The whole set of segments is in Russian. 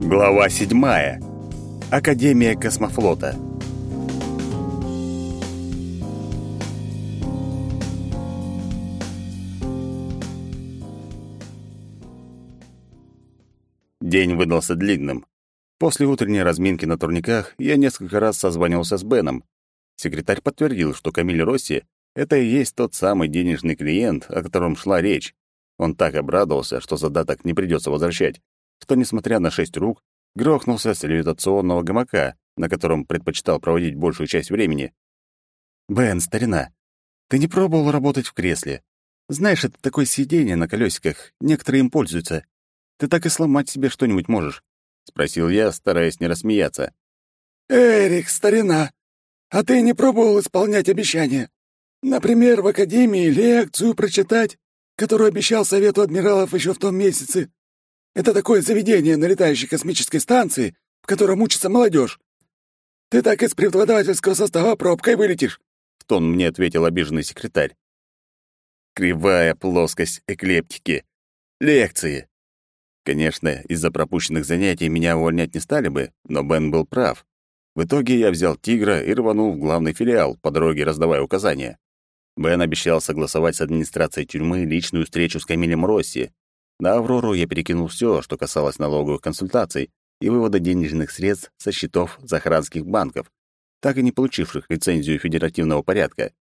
Глава 7. Академия космофлота. День выдался длинным. После утренней разминки на турниках я несколько раз созванивался с Беном. Секретарь подтвердил, что Камиль Росси — это и есть тот самый денежный клиент, о котором шла речь. Он так обрадовался, что задаток не придется возвращать, что, несмотря на шесть рук, грохнулся с левитационного гамака, на котором предпочитал проводить большую часть времени. «Бен, старина, ты не пробовал работать в кресле? Знаешь, это такое сиденье на колесиках, некоторые им пользуются. Ты так и сломать себе что-нибудь можешь?» — спросил я, стараясь не рассмеяться. «Эрик, старина, а ты не пробовал исполнять обещания? Например, в Академии лекцию прочитать, которую обещал Совету Адмиралов еще в том месяце? Это такое заведение на летающей космической станции, в котором учится молодежь. Ты так из преподавательского состава пробкой вылетишь», — в тон мне ответил обиженный секретарь. Кривая плоскость эклептики. Лекции. Конечно, из-за пропущенных занятий меня увольнять не стали бы, но Бен был прав. В итоге я взял «Тигра» и рванул в главный филиал, по дороге раздавая указания. Бен обещал согласовать с администрацией тюрьмы личную встречу с Камилем Росси, на «Аврору» я перекинул все, что касалось налоговых консультаций и вывода денежных средств со счетов захаранских банков, так и не получивших лицензию федеративного порядка.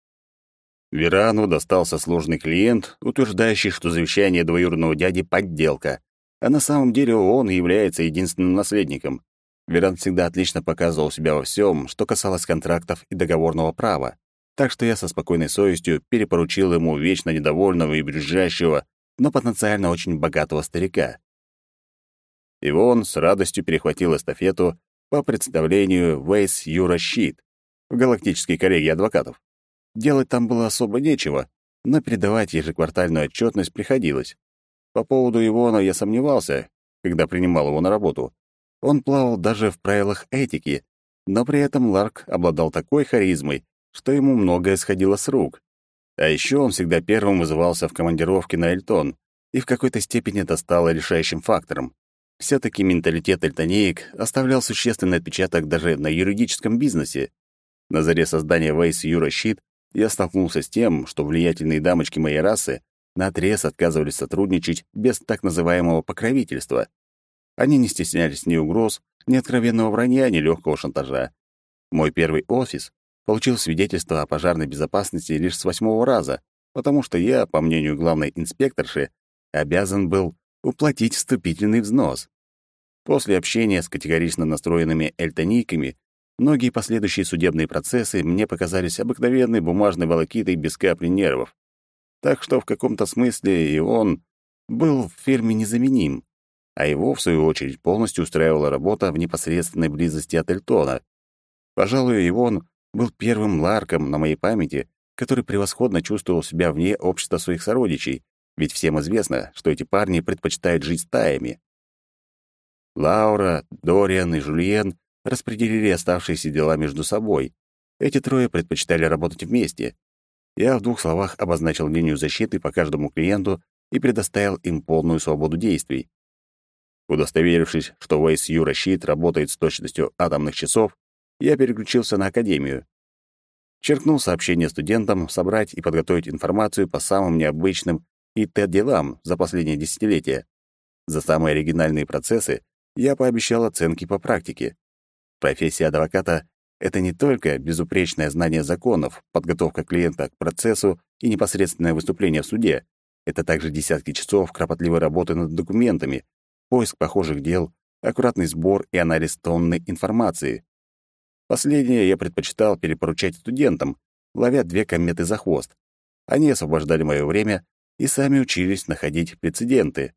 Верану достался сложный клиент, утверждающий, что завещание двоюродного дяди — подделка, а на самом деле он является единственным наследником. Веран всегда отлично показывал себя во всем, что касалось контрактов и договорного права, так что я со спокойной совестью перепоручил ему вечно недовольного и брюзжащего но потенциально очень богатого старика. Ивон с радостью перехватил эстафету по представлению Вейс Юра Щит в галактической коллегии адвокатов. Делать там было особо нечего, но передавать ежеквартальную отчетность приходилось. По поводу Ивона я сомневался, когда принимал его на работу. Он плавал даже в правилах этики, но при этом Ларк обладал такой харизмой, что ему многое сходило с рук. А еще он всегда первым вызывался в командировке на Эльтон, и в какой-то степени это стало решающим фактором. Все-таки менталитет эльтонеек оставлял существенный отпечаток даже на юридическом бизнесе. На заре создания Вейс Юра Щит я столкнулся с тем, что влиятельные дамочки моей расы наотрез отказывались сотрудничать без так называемого покровительства. Они не стеснялись ни угроз, ни откровенного вранья, ни легкого шантажа. Мой первый офис получил свидетельство о пожарной безопасности лишь с восьмого раза, потому что я, по мнению главной инспекторши, обязан был уплатить вступительный взнос. После общения с категорично настроенными эльтонийками многие последующие судебные процессы мне показались обыкновенной бумажной волокитой без капли нервов. Так что в каком-то смысле и он был в фирме незаменим, а его, в свою очередь, полностью устраивала работа в непосредственной близости от Эльтона. Пожалуй, Ивон был первым Ларком на моей памяти, который превосходно чувствовал себя вне общества своих сородичей, ведь всем известно, что эти парни предпочитают жить стаями. Лаура, Дориан и Жульен распределили оставшиеся дела между собой. Эти трое предпочитали работать вместе. Я в двух словах обозначил линию защиты по каждому клиенту и предоставил им полную свободу действий. Удостоверившись, что Вейс Юра Щит работает с точностью атомных часов, я переключился на академию. Черкнул сообщение студентам собрать и подготовить информацию по самым необычным и ТЭД-делам за последние десятилетия. За самые оригинальные процессы я пообещал оценки по практике. Профессия адвоката — это не только безупречное знание законов, подготовка клиента к процессу и непосредственное выступление в суде. Это также десятки часов кропотливой работы над документами, поиск похожих дел, аккуратный сбор и анализ тонны информации. Последнее я предпочитал перепоручать студентам, ловя две кометы за хвост. Они освобождали мое время и сами учились находить прецеденты.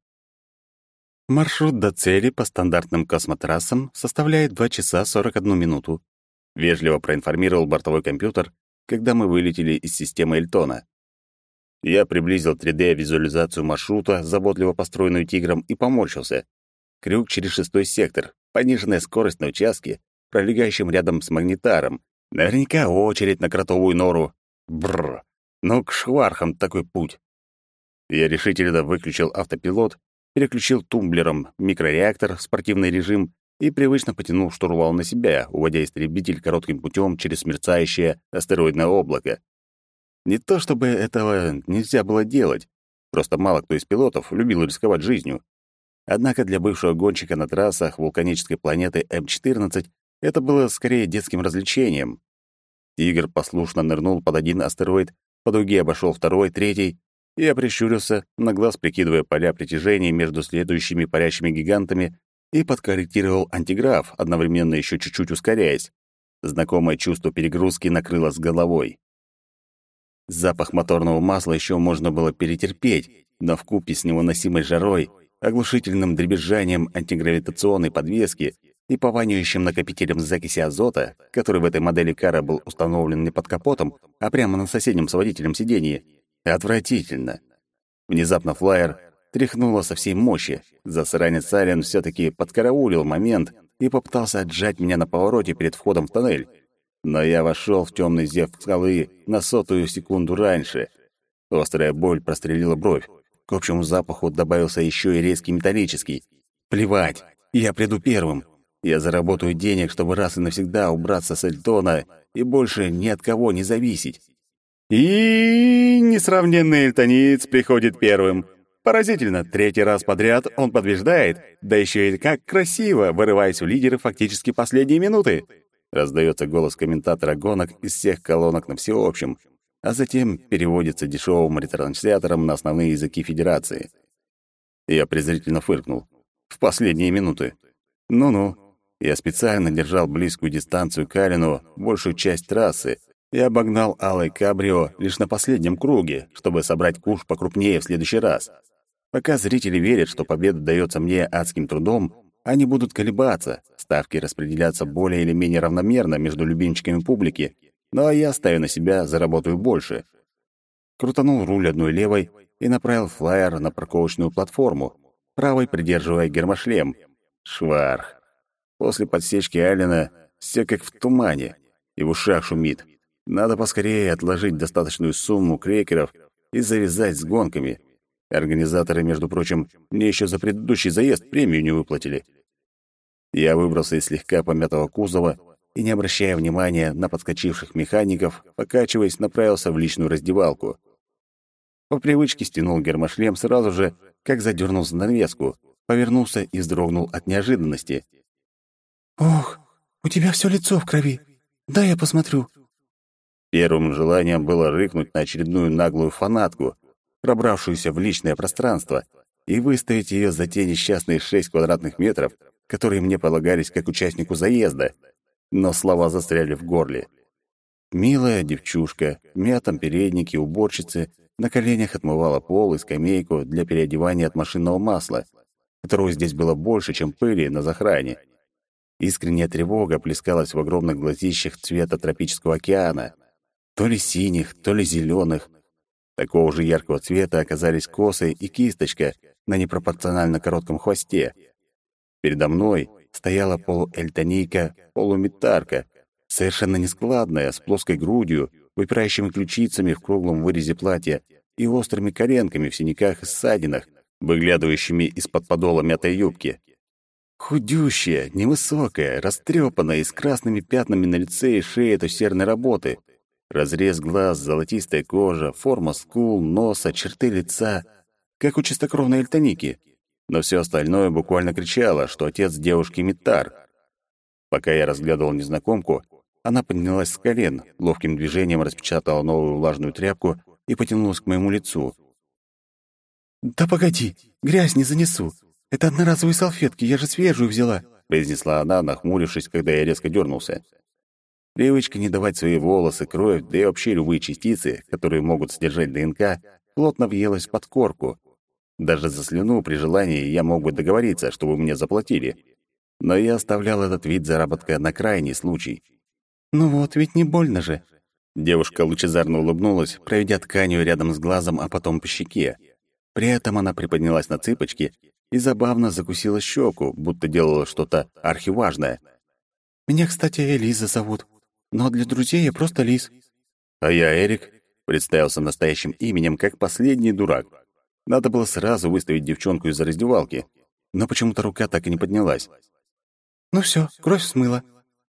Маршрут до цели по стандартным космотрассам составляет 2 часа 41 минуту. Вежливо проинформировал бортовой компьютер, когда мы вылетели из системы Эльтона. Я приблизил 3D-визуализацию маршрута, заботливо построенную тигром, и поморщился. Крюк через шестой сектор, пониженная скорость на участке, пролегающим рядом с магнитаром. Наверняка очередь на кротовую нору. Бррр. Ну, к швархам такой путь. Я решительно выключил автопилот переключил тумблером микрореактор в спортивный режим и привычно потянул штурвал на себя, уводя истребитель коротким путем через мерцающее астероидное облако. Не то чтобы этого нельзя было делать, просто мало кто из пилотов любил рисковать жизнью. Однако для бывшего гонщика на трассах вулканической планеты М-14 это было скорее детским развлечением. Тигр послушно нырнул под один астероид, по дуге обошел второй, третий, и я прищурился, на глаз прикидывая поля притяжения между следующими парящими гигантами и подкорректировал антиграф, одновременно еще чуть-чуть ускоряясь. Знакомое чувство перегрузки накрыло с головой. Запах моторного масла еще можно было перетерпеть, но вкупе с невыносимой жарой, оглушительным дребезжанием антигравитационной подвески и пованивающим накопителем закиси азота, который в этой модели кара был установлен не под капотом, а прямо на соседнем с водителем сиденье, отвратительно. Внезапно флайер тряхнуло со всей мощи. Засранец Ален все таки подкараулил момент и попытался отжать меня на повороте перед входом в тоннель. Но я вошел в темный зев скалы на сотую секунду раньше. Острая боль прострелила бровь. К общему запаху добавился еще и резкий металлический. Плевать, я приду первым. Я заработаю денег, чтобы раз и навсегда убраться с Эльтона и больше ни от кого не зависеть. И несравненный эльтониец приходит первым. Поразительно, третий раз подряд он побеждает, да еще и как красиво, вырываясь в лидеры фактически последние минуты. Раздается голос комментатора гонок из всех колонок на всеобщем, а затем переводится дешевым ретранслятором на основные языки Федерации. Я презрительно фыркнул. В последние минуты. Ну-ну. Я специально держал близкую дистанцию к Алину, большую часть трассы, и обогнал Алой Кабрио лишь на последнем круге, чтобы собрать куш покрупнее в следующий раз. Пока зрители верят, что победа дается мне адским трудом, они будут колебаться, ставки распределяться более или менее равномерно между любимчиками публики, ну а я ставя на себя, заработаю больше. Крутанул руль одной левой и направил флайер на парковочную платформу, правой придерживая гермошлем. Шварх. После подсечки Алина все как в тумане, и в ушах шумит. Надо поскорее отложить достаточную сумму крекеров и завязать с гонками — Организаторы, между прочим, мне еще за предыдущий заезд премию не выплатили. Я выбрался из слегка помятого кузова и, не обращая внимания на подскочивших механиков, покачиваясь, направился в личную раздевалку. По привычке стянул гермошлем сразу же, как задернул занавеску, повернулся и вздрогнул от неожиданности. «Ох, у тебя все лицо в крови. Дай я посмотрю». Первым желанием было рыкнуть на очередную наглую фанатку, пробравшуюся в личное пространство, и выставить ее за те несчастные шесть квадратных метров, которые мне полагались как участнику заезда. Но слова застряли в горле. Милая девчушка в мятом переднике уборщицы на коленях отмывала пол и скамейку для переодевания от машинного масла, которого здесь было больше, чем пыли на захране. Искренняя тревога плескалась в огромных глазищах цвета тропического океана, то ли синих, то ли зеленых, Такого же яркого цвета оказались косы и кисточка на непропорционально коротком хвосте. Передо мной стояла полуэльтонийка, полуметарка, совершенно нескладная, с плоской грудью, выпирающими ключицами в круглом вырезе платья и острыми коленками в синяках и ссадинах, выглядывающими из-под подола мятой юбки. Худющая, невысокая, растрепанная и с красными пятнами на лице и шее от усердной работы — Разрез глаз, золотистая кожа, форма скул, носа, черты лица, как у чистокровной эльтоники. Но все остальное буквально кричало, что отец девушки Митар. Пока я разглядывал незнакомку, она поднялась с колен, ловким движением распечатала новую влажную тряпку и потянулась к моему лицу. «Да погоди, грязь не занесу. Это одноразовые салфетки, я же свежую взяла», произнесла она, нахмурившись, когда я резко дернулся. Привычка не давать свои волосы, кровь, да и вообще любые частицы, которые могут содержать ДНК, плотно въелась под корку. Даже за слюну при желании я мог бы договориться, чтобы мне заплатили. Но я оставлял этот вид заработка на крайний случай. «Ну вот, ведь не больно же». Девушка лучезарно улыбнулась, проведя тканью рядом с глазом, а потом по щеке. При этом она приподнялась на цыпочки и забавно закусила щеку, будто делала что-то архиважное. «Меня, кстати, Элиза зовут но для друзей я просто лис». «А я Эрик», — представился настоящим именем, как последний дурак. Надо было сразу выставить девчонку из-за раздевалки, но почему-то рука так и не поднялась. «Ну все, кровь смыла.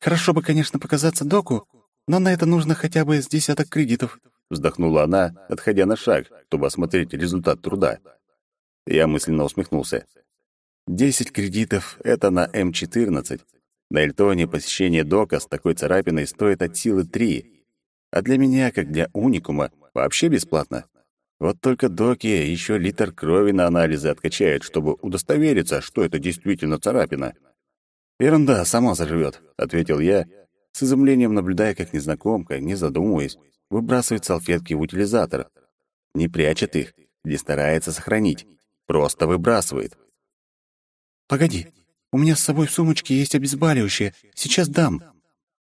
Хорошо бы, конечно, показаться доку, но на это нужно хотя бы с десяток кредитов», вздохнула она, отходя на шаг, чтобы осмотреть результат труда. Я мысленно усмехнулся. Десять кредитов — это на М14. На Эльтоне посещение дока с такой царапиной стоит от силы три. А для меня, как для уникума, вообще бесплатно. Вот только доки еще литр крови на анализы откачают, чтобы удостовериться, что это действительно царапина. «Ерунда, сама заживет», — ответил я, с изумлением наблюдая, как незнакомка, не задумываясь, выбрасывает салфетки в утилизатор. Не прячет их, не старается сохранить, просто выбрасывает. «Погоди, у меня с собой в сумочке есть обезболивающее, сейчас дам».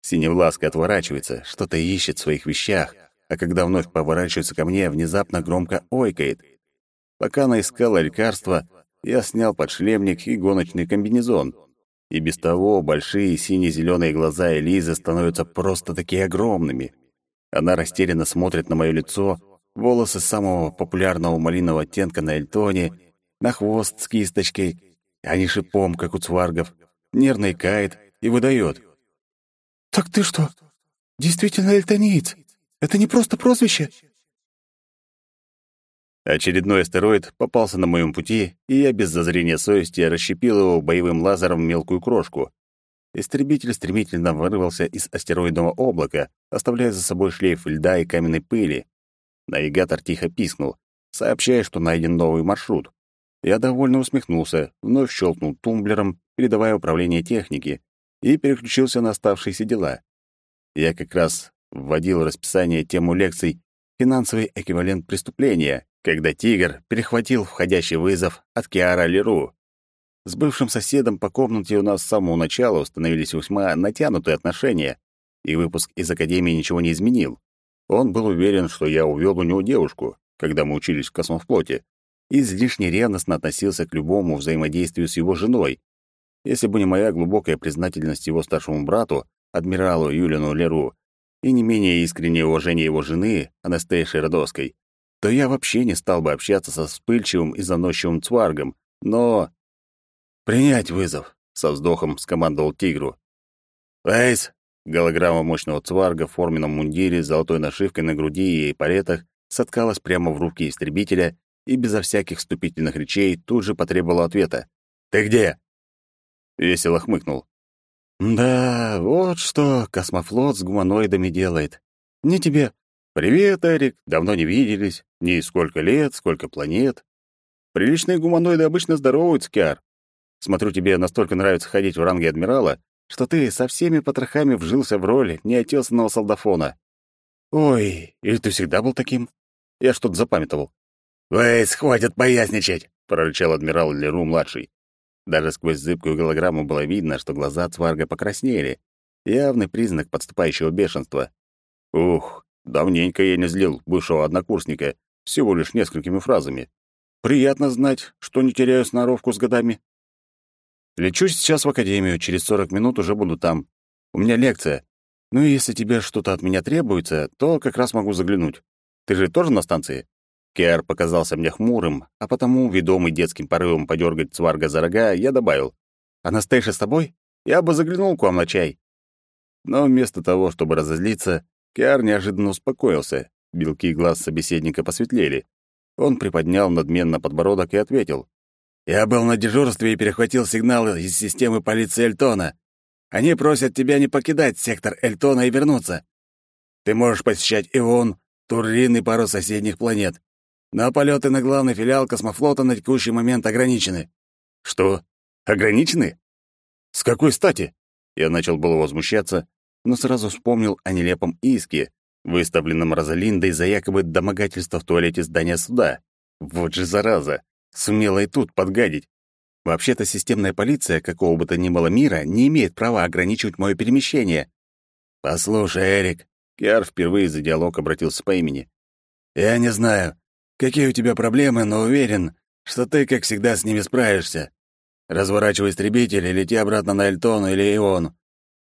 Синевласка отворачивается, что-то ищет в своих вещах, а когда вновь поворачивается ко мне, внезапно громко ойкает. Пока она искала лекарства, я снял подшлемник и гоночный комбинезон. И без того большие сине-зеленые глаза Элизы становятся просто такие огромными. Она растерянно смотрит на мое лицо, волосы самого популярного малинового оттенка на Эльтоне, на хвост с кисточкой, а не шипом, как у цваргов, нервно икает и выдает. «Так ты что, действительно эльтониец? Это не просто прозвище?» Очередной астероид попался на моем пути, и я без зазрения совести расщепил его боевым лазером в мелкую крошку. Истребитель стремительно вырвался из астероидного облака, оставляя за собой шлейф льда и каменной пыли. Навигатор тихо пискнул, сообщая, что найден новый маршрут. Я довольно усмехнулся, вновь щелкнул тумблером, передавая управление техники, и переключился на оставшиеся дела. Я как раз вводил расписание тему лекций «Финансовый эквивалент преступления», когда «Тигр» перехватил входящий вызов от Киара Леру. С бывшим соседом по комнате у нас с самого начала установились весьма натянутые отношения, и выпуск из Академии ничего не изменил. Он был уверен, что я увел у него девушку, когда мы учились в космофлоте, и излишне ревностно относился к любому взаимодействию с его женой. Если бы не моя глубокая признательность его старшему брату, адмиралу Юлину Леру, и не менее искреннее уважение его жены, Анастейши Родовской, то я вообще не стал бы общаться со вспыльчивым и заносчивым цваргом, но... «Принять вызов», — со вздохом скомандовал тигру. «Вейс!» — голограмма мощного цварга в форменном мундире с золотой нашивкой на груди и палетах соткалась прямо в руки истребителя и безо всяких вступительных речей тут же потребовала ответа. «Ты где?» Весело хмыкнул. «Да, вот что космофлот с гуманоидами делает. Не тебе «Привет, Эрик. Давно не виделись. Ни сколько лет, сколько планет. Приличные гуманоиды обычно здороваются, Киар. Смотрю, тебе настолько нравится ходить в ранге адмирала, что ты со всеми потрохами вжился в роль неотесанного солдафона. Ой, или ты всегда был таким? Я что-то запамятовал. «Вейс, хватит поясничать!» — прорычал адмирал Леру-младший. Даже сквозь зыбкую голограмму было видно, что глаза Цварга покраснели. Явный признак подступающего бешенства. Ух, Давненько я не злил бывшего однокурсника, всего лишь несколькими фразами. Приятно знать, что не теряю сноровку с годами. Лечу сейчас в академию, через 40 минут уже буду там. У меня лекция. Ну и если тебе что-то от меня требуется, то как раз могу заглянуть. Ты же тоже на станции?» Киар показался мне хмурым, а потому, ведомый детским порывом подергать цварга за рога, я добавил. «Анастейша с тобой? Я бы заглянул к вам на чай». Но вместо того, чтобы разозлиться, Киар неожиданно успокоился. Белки глаз собеседника посветлели. Он приподнял надменно подбородок и ответил. «Я был на дежурстве и перехватил сигналы из системы полиции Эльтона. Они просят тебя не покидать сектор Эльтона и вернуться. Ты можешь посещать Ион, Туррин и пару соседних планет. Но полеты на главный филиал космофлота на текущий момент ограничены». «Что? Ограничены? С какой стати?» Я начал было возмущаться, но сразу вспомнил о нелепом иске, выставленном Розалиндой за якобы домогательство в туалете здания суда. Вот же зараза! Сумела и тут подгадить. Вообще-то системная полиция какого бы то ни было мира не имеет права ограничивать мое перемещение. «Послушай, Эрик», — Киар впервые за диалог обратился по имени. «Я не знаю, какие у тебя проблемы, но уверен, что ты, как всегда, с ними справишься. Разворачивай истребитель и лети обратно на Эльтон или Ион.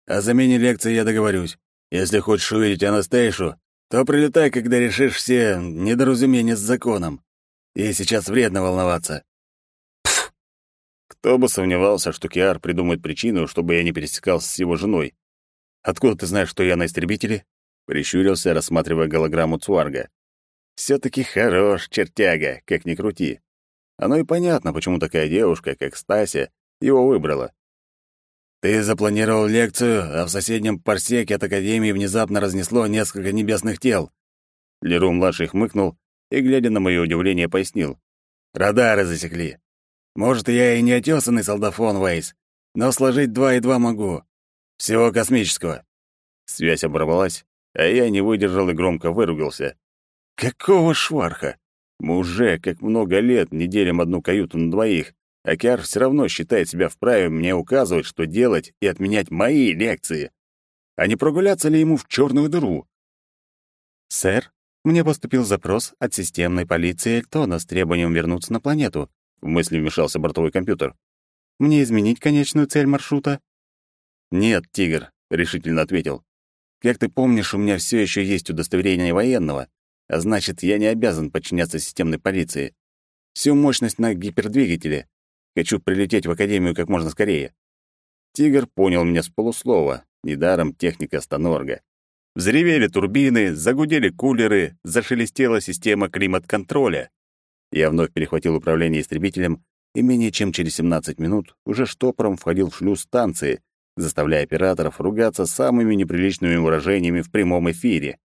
О замене лекции я договорюсь. Если хочешь увидеть Анастейшу, то прилетай, когда решишь все недоразумения с законом. Ей сейчас вредно волноваться. Пф! Кто бы сомневался, что Киар придумает причину, чтобы я не пересекался с его женой. Откуда ты знаешь, что я на истребителе? Прищурился, рассматривая голограмму Цуарга. все таки хорош, чертяга, как ни крути. Оно и понятно, почему такая девушка, как Стася, его выбрала. Ты запланировал лекцию, а в соседнем парсеке от Академии внезапно разнесло несколько небесных тел. Леру-младший хмыкнул и, глядя на мое удивление, пояснил. Радары засекли. Может, я и не отёсанный солдафон, Вейс, но сложить два и два могу. Всего космического. Связь оборвалась, а я не выдержал и громко выругался. Какого шварха? Мы уже, как много лет, не делим одну каюту на двоих, Акиар все равно считает себя вправе мне указывать, что делать и отменять мои лекции. А не прогуляться ли ему в черную дыру? «Сэр, мне поступил запрос от системной полиции Эльтона с требованием вернуться на планету», — в мысли вмешался бортовой компьютер. «Мне изменить конечную цель маршрута?» «Нет, Тигр», — решительно ответил. «Как ты помнишь, у меня все еще есть удостоверение военного, а значит, я не обязан подчиняться системной полиции. Всю мощность на гипердвигателе, Хочу прилететь в академию как можно скорее. Тигр понял меня с полуслова, недаром техника Станорга. Взревели турбины, загудели кулеры, зашелестела система климат-контроля. Я вновь перехватил управление истребителем и менее чем через 17 минут уже штопором входил в шлюз станции, заставляя операторов ругаться самыми неприличными выражениями в прямом эфире.